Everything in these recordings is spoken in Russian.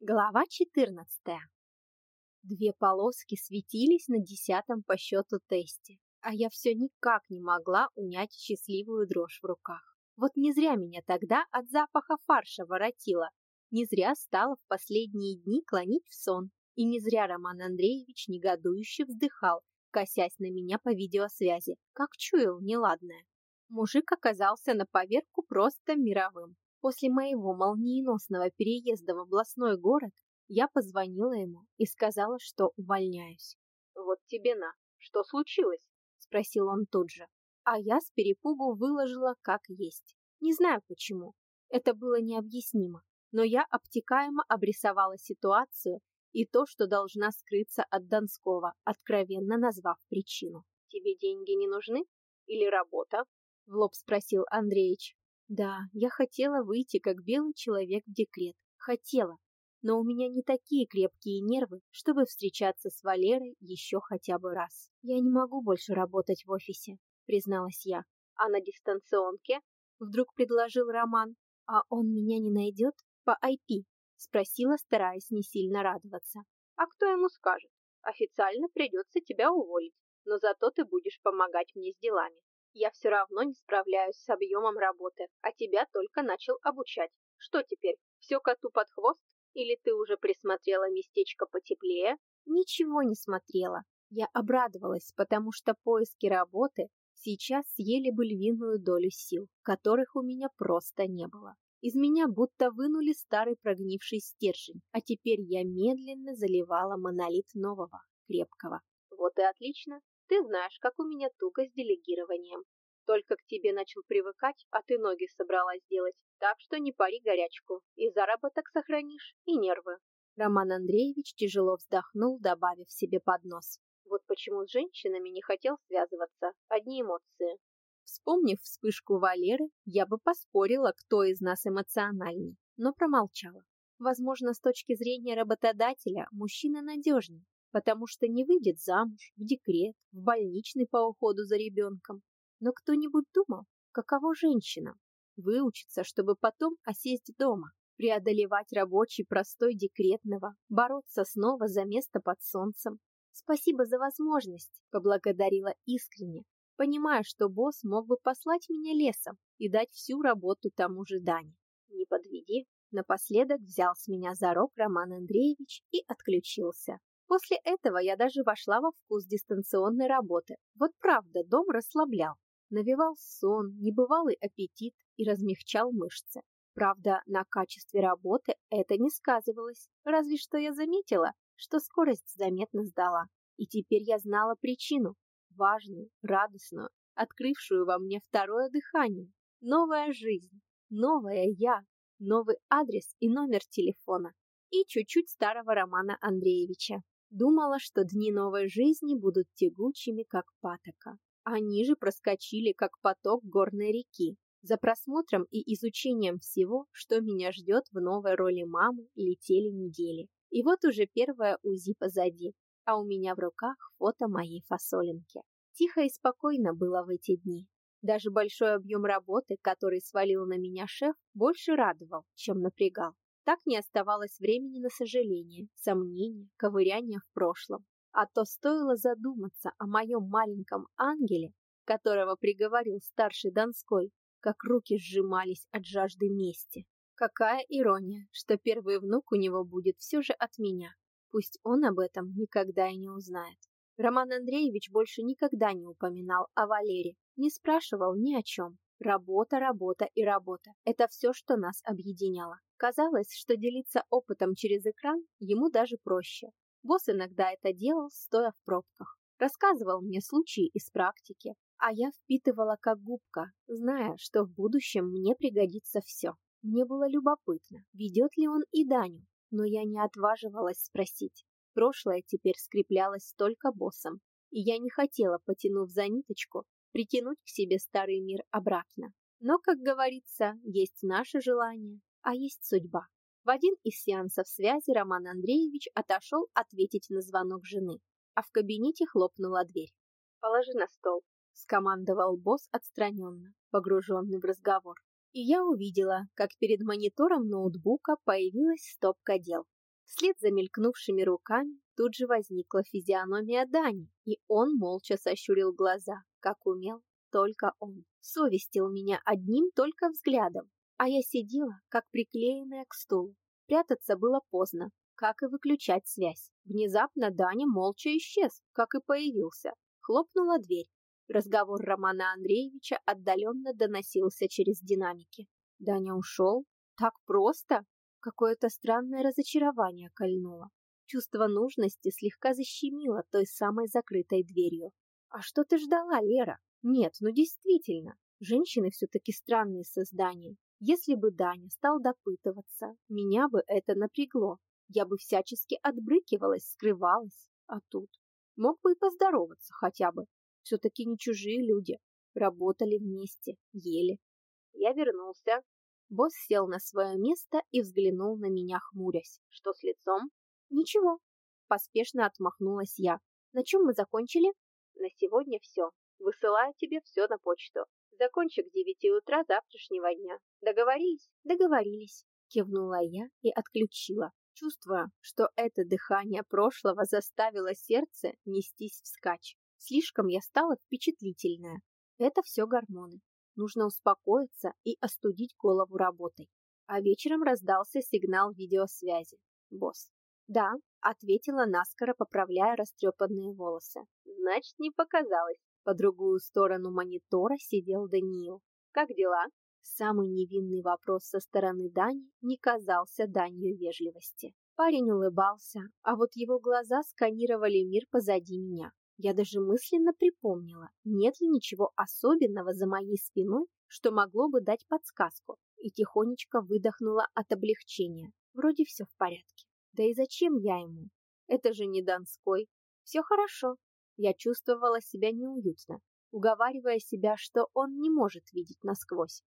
Глава 14. Две полоски светились на десятом по счету тесте, а я все никак не могла унять счастливую дрожь в руках. Вот не зря меня тогда от запаха фарша воротило, не зря стала в последние дни клонить в сон, и не зря Роман Андреевич негодующе вздыхал, косясь на меня по видеосвязи, как чуял неладное. Мужик оказался на поверку просто мировым. После моего молниеносного переезда в областной город я позвонила ему и сказала, что увольняюсь. «Вот тебе на. Что случилось?» – спросил он тут же. А я с перепугу выложила как есть. Не знаю почему. Это было необъяснимо. Но я обтекаемо обрисовала ситуацию и то, что должна скрыться от Донского, откровенно назвав причину. «Тебе деньги не нужны? Или работа?» – в лоб спросил Андреич. Да, я хотела выйти как белый человек в декрет. Хотела. Но у меня не такие крепкие нервы, чтобы встречаться с Валерой еще хотя бы раз. Я не могу больше работать в офисе, призналась я. А на дистанционке? Вдруг предложил Роман. А он меня не найдет по IP? Спросила, стараясь не сильно радоваться. А кто ему скажет? Официально придется тебя уволить, но зато ты будешь помогать мне с делами. Я все равно не справляюсь с объемом работы, а тебя только начал обучать. Что теперь, все коту под хвост? Или ты уже присмотрела местечко потеплее? Ничего не смотрела. Я обрадовалась, потому что поиски работы сейчас съели бы львиную долю сил, которых у меня просто не было. Из меня будто вынули старый прогнивший стержень, а теперь я медленно заливала монолит нового, крепкого. Вот и отлично. Ты знаешь, как у меня туго с делегированием. Только к тебе начал привыкать, а ты ноги собралась делать. Так что не пари горячку. И заработок сохранишь, и нервы. Роман Андреевич тяжело вздохнул, добавив себе под нос. Вот почему с женщинами не хотел связываться. Одни эмоции. Вспомнив вспышку Валеры, я бы поспорила, кто из нас эмоциональней, но промолчала. Возможно, с точки зрения работодателя мужчина надежнее, потому что не выйдет замуж, в декрет, в больничный по уходу за ребенком. Но кто-нибудь думал, каково женщина? Выучиться, чтобы потом осесть дома, преодолевать рабочий простой декретного, бороться снова за место под солнцем. Спасибо за возможность, поблагодарила искренне, понимая, что босс мог бы послать меня лесом и дать всю работу тому же Дане. Не подведи. Напоследок взял с меня за рог Роман Андреевич и отключился. После этого я даже вошла во вкус дистанционной работы. Вот правда, дом расслаблял. Навевал сон, небывалый аппетит и размягчал мышцы. Правда, на качестве работы это не сказывалось, разве что я заметила, что скорость заметно сдала. И теперь я знала причину, важную, радостную, открывшую во мне второе дыхание. Новая жизнь, новая я, новый адрес и номер телефона. И чуть-чуть старого Романа Андреевича. Думала, что дни новой жизни будут тягучими, как патока. Они же проскочили, как поток горной реки. За просмотром и изучением всего, что меня ждет в новой роли мамы, летели недели. И вот уже первая УЗИ позади, а у меня в руках фото моей фасолинки. Тихо и спокойно было в эти дни. Даже большой объем работы, который свалил на меня шеф, больше радовал, чем напрягал. Так не оставалось времени на сожаление, сомнения, ковыряние в прошлом. А то стоило задуматься о моем маленьком ангеле, которого приговорил старший Донской, как руки сжимались от жажды мести. Какая ирония, что первый внук у него будет все же от меня. Пусть он об этом никогда и не узнает. Роман Андреевич больше никогда не упоминал о Валере, не спрашивал ни о чем. Работа, работа и работа – это все, что нас объединяло. Казалось, что делиться опытом через экран ему даже проще. Босс иногда это делал, стоя в пробках. Рассказывал мне случаи из практики, а я впитывала как губка, зная, что в будущем мне пригодится все. Мне было любопытно, ведет ли он и Даню, но я не отваживалась спросить. Прошлое теперь скреплялось только боссом, и я не хотела, потянув за ниточку, притянуть к себе старый мир обратно. Но, как говорится, есть наше желание, а есть судьба. В один из сеансов связи Роман Андреевич отошел ответить на звонок жены, а в кабинете хлопнула дверь. «Положи на стол», — скомандовал босс отстраненно, погруженный в разговор. И я увидела, как перед монитором ноутбука появилась стопка дел. Вслед за мелькнувшими руками тут же возникла физиономия Дани, и он молча сощурил глаза, как умел только он. Совестил меня одним только взглядом, а я сидела, как приклеенная к стулу. Прятаться было поздно, как и выключать связь. Внезапно Даня молча исчез, как и появился. Хлопнула дверь. Разговор Романа Андреевича отдаленно доносился через динамики. Даня ушел? Так просто? Какое-то странное разочарование кольнуло. Чувство нужности слегка защемило той самой закрытой дверью. А что ты ждала, Лера? Нет, ну действительно, женщины все-таки странные создания. Если бы Даня стал допытываться, меня бы это напрягло. Я бы всячески отбрыкивалась, скрывалась. А тут мог бы и поздороваться хотя бы. Все-таки не чужие люди. Работали вместе, ели. Я вернулся. Босс сел на свое место и взглянул на меня, хмурясь. Что с лицом? Ничего. Поспешно отмахнулась я. На чем мы закончили? На сегодня все. Высылаю тебе все на почту. Закончи к девяти утра завтрашнего дня. Договорились? Договорились. Кивнула я и отключила, чувствуя, что это дыхание прошлого заставило сердце нестись вскачь. Слишком я стала впечатлительная. Это все гормоны. Нужно успокоиться и остудить голову работой. А вечером раздался сигнал видеосвязи. Босс. Да, ответила наскоро, поправляя растрепанные волосы. Значит, не показалось. По другую сторону монитора сидел Даниил. Как дела? Самый невинный вопрос со стороны Дани не казался данью вежливости. Парень улыбался, а вот его глаза сканировали мир позади меня. Я даже мысленно припомнила, нет ли ничего особенного за моей спиной, что могло бы дать подсказку, и тихонечко выдохнула от облегчения. Вроде все в порядке. Да и зачем я ему? Это же не Донской. Все хорошо. Я чувствовала себя неуютно, уговаривая себя, что он не может видеть насквозь.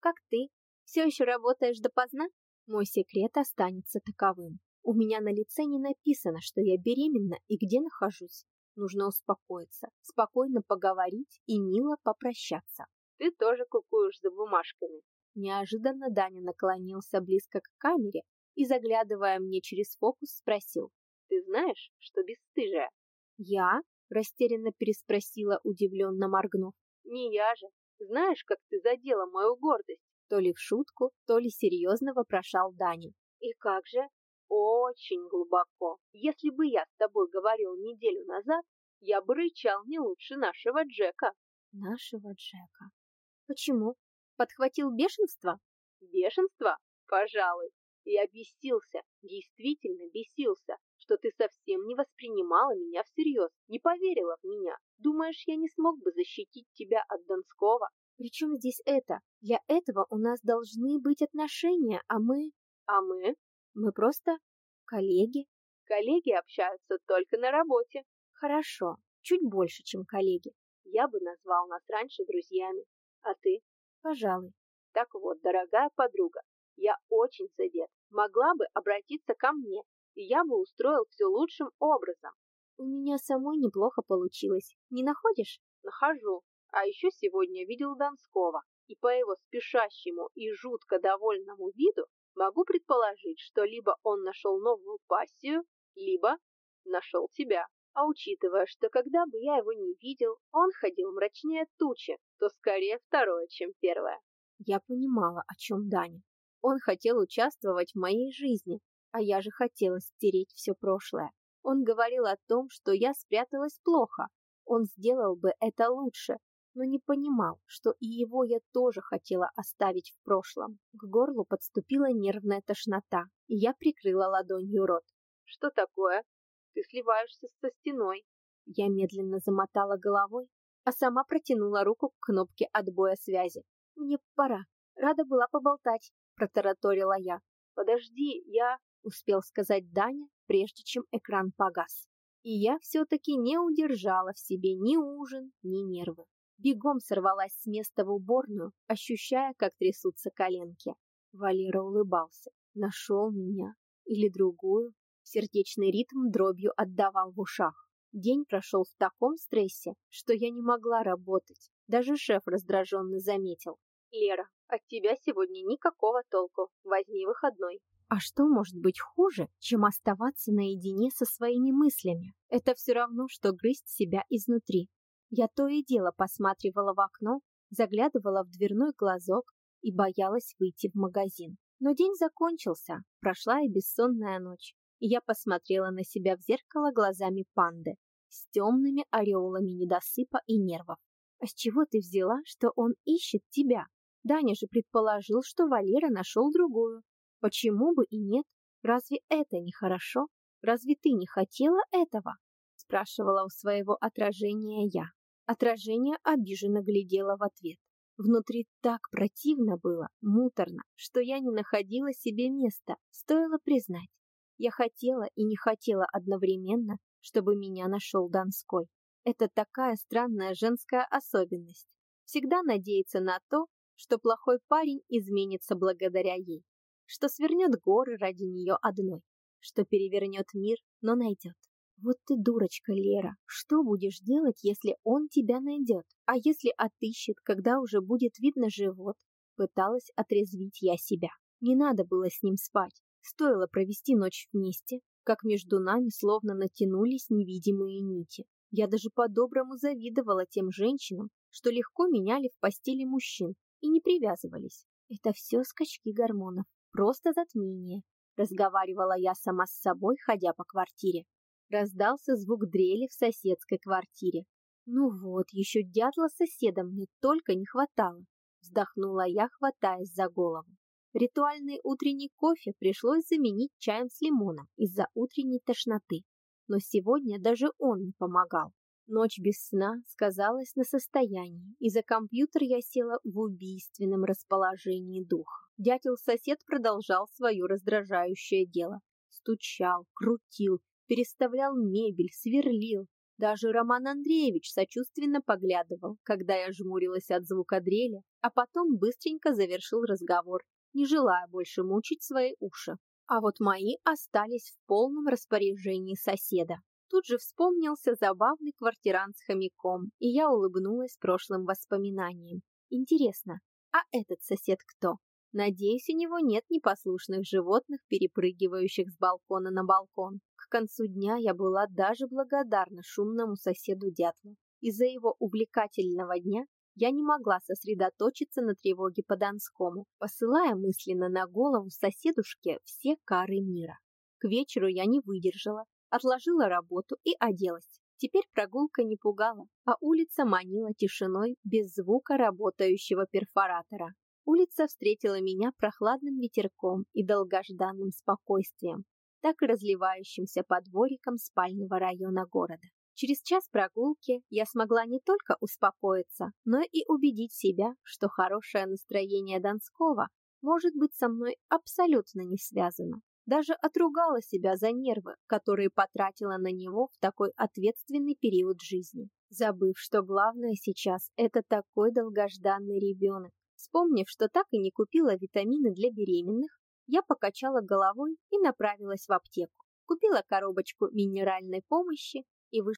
Как ты? Все еще работаешь допоздна? Мой секрет останется таковым. У меня на лице не написано, что я беременна и где нахожусь. Нужно успокоиться, спокойно поговорить и мило попрощаться. Ты тоже кукуешь за бумажками. Неожиданно Даня наклонился близко к камере и, заглядывая мне через фокус, спросил. Ты знаешь, что бесстыжая? Я? Растерянно переспросила, удивленно моргнув. Не я же. Знаешь, как ты задела мою гордость? То ли в шутку, то ли серьезно вопрошал Даня. И как же? Очень глубоко. Если бы я с тобой говорил неделю назад, я бы рычал не лучше нашего Джека. Нашего Джека. Почему? Подхватил бешенство? Бешенство? Пожалуй. Я бесился, действительно бесился, что ты совсем не воспринимала меня всерьез, не поверила в меня. Думаешь, я не смог бы защитить тебя от Донского? Причем здесь это? Для этого у нас должны быть отношения, а мы... А мы? Мы просто коллеги. Коллеги общаются только на работе. Хорошо, чуть больше, чем коллеги. Я бы назвал нас раньше друзьями. А ты? Пожалуй. Так вот, дорогая подруга, я очень задет. Могла бы обратиться ко мне, и я бы устроил все лучшим образом. У меня самой неплохо получилось. Не находишь? Нахожу. А еще сегодня видел Донского, и по его спешащему и жутко довольному виду Могу предположить, что либо он нашел новую пассию, либо нашел тебя. А учитывая, что когда бы я его не видел, он ходил мрачнее тучи, то скорее второе, чем первое. Я понимала, о чем Даня. Он хотел участвовать в моей жизни, а я же хотела стереть все прошлое. Он говорил о том, что я спряталась плохо. Он сделал бы это лучше, но не понимал, что и его я тоже хотела оставить в прошлом. К горлу подступила нервная тошнота, и я прикрыла ладонью рот. «Что такое? Ты сливаешься со стеной». Я медленно замотала головой, а сама протянула руку к кнопке отбоя связи. «Мне пора. Рада была поболтать», — протараторила я. «Подожди, я...» — успел сказать Даня, прежде чем экран погас. И я все-таки не удержала в себе ни ужин, ни нервы. Бегом сорвалась с места в уборную, ощущая, как трясутся коленки. Валера улыбался. Нашел меня. Или другую. Сердечный ритм дробью отдавал в ушах. День прошел в таком стрессе, что я не могла работать. Даже шеф раздраженно заметил. Лера, от тебя сегодня никакого толку. Возьми выходной. А что может быть хуже, чем оставаться наедине со своими мыслями? Это все равно, что грызть себя изнутри. Я то и дело посматривала в окно, заглядывала в дверной глазок и боялась выйти в магазин. Но день закончился, прошла и бессонная ночь, и я посмотрела на себя в зеркало глазами панды с темными ореолами недосыпа и нервов. А с чего ты взяла, что он ищет тебя? Даня же предположил, что Валера нашел другую. Почему бы и нет? Разве это не хорошо? Разве ты не хотела этого? Спрашивала у своего отражения я. Отражение обиженно глядело в ответ. Внутри так противно было, муторно, что я не находила себе места, стоило признать. Я хотела и не хотела одновременно, чтобы меня нашел Донской. Это такая странная женская особенность. Всегда надеяться на то, что плохой парень изменится благодаря ей, что свернет горы ради нее одной, что перевернет мир, но найдет. Вот ты дурочка, Лера. Что будешь делать, если он тебя найдет? А если отыщет, когда уже будет видно живот? Пыталась отрезвить я себя. Не надо было с ним спать. Стоило провести ночь вместе, как между нами словно натянулись невидимые нити. Я даже по-доброму завидовала тем женщинам, что легко меняли в постели мужчин и не привязывались. Это все скачки гормонов, просто затмение. Разговаривала я сама с собой, ходя по квартире. Раздался звук дрели в соседской квартире. Ну вот, еще дятла соседа мне только не хватало. Вздохнула я, хватаясь за голову. Ритуальный утренний кофе пришлось заменить чаем с лимоном из-за утренней тошноты. Но сегодня даже он не помогал. Ночь без сна сказалась на состоянии, и за компьютер я села в убийственном расположении духа. Дятел-сосед продолжал свое раздражающее дело. Стучал, крутил, переставлял мебель, сверлил. Даже Роман Андреевич сочувственно поглядывал, когда я жмурилась от звука дрели, а потом быстренько завершил разговор, не желая больше мучить свои уши. А вот мои остались в полном распоряжении соседа. Тут же вспомнился забавный квартирант с хомяком, и я улыбнулась прошлым воспоминаниям. Интересно, а этот сосед кто? Надеюсь, у него нет непослушных животных, перепрыгивающих с балкона на балкон. К концу дня я была даже благодарна шумному соседу Дятлу. Из-за его увлекательного дня я не могла сосредоточиться на тревоге по Донскому, посылая мысленно на голову соседушке все кары мира. К вечеру я не выдержала, отложила работу и оделась. Теперь прогулка не пугала, а улица манила тишиной без звука работающего перфоратора. Улица встретила меня прохладным ветерком и долгожданным спокойствием, так и разливающимся по дворикам спального района города. Через час прогулки я смогла не только успокоиться, но и убедить себя, что хорошее настроение Донского может быть со мной абсолютно не связано. Даже отругала себя за нервы, которые потратила на него в такой ответственный период жизни, забыв, что главное сейчас – это такой долгожданный ребенок, Вспомнив, что так и не купила витамины для беременных, я покачала головой и направилась в аптеку. Купила коробочку минеральной помощи и вышла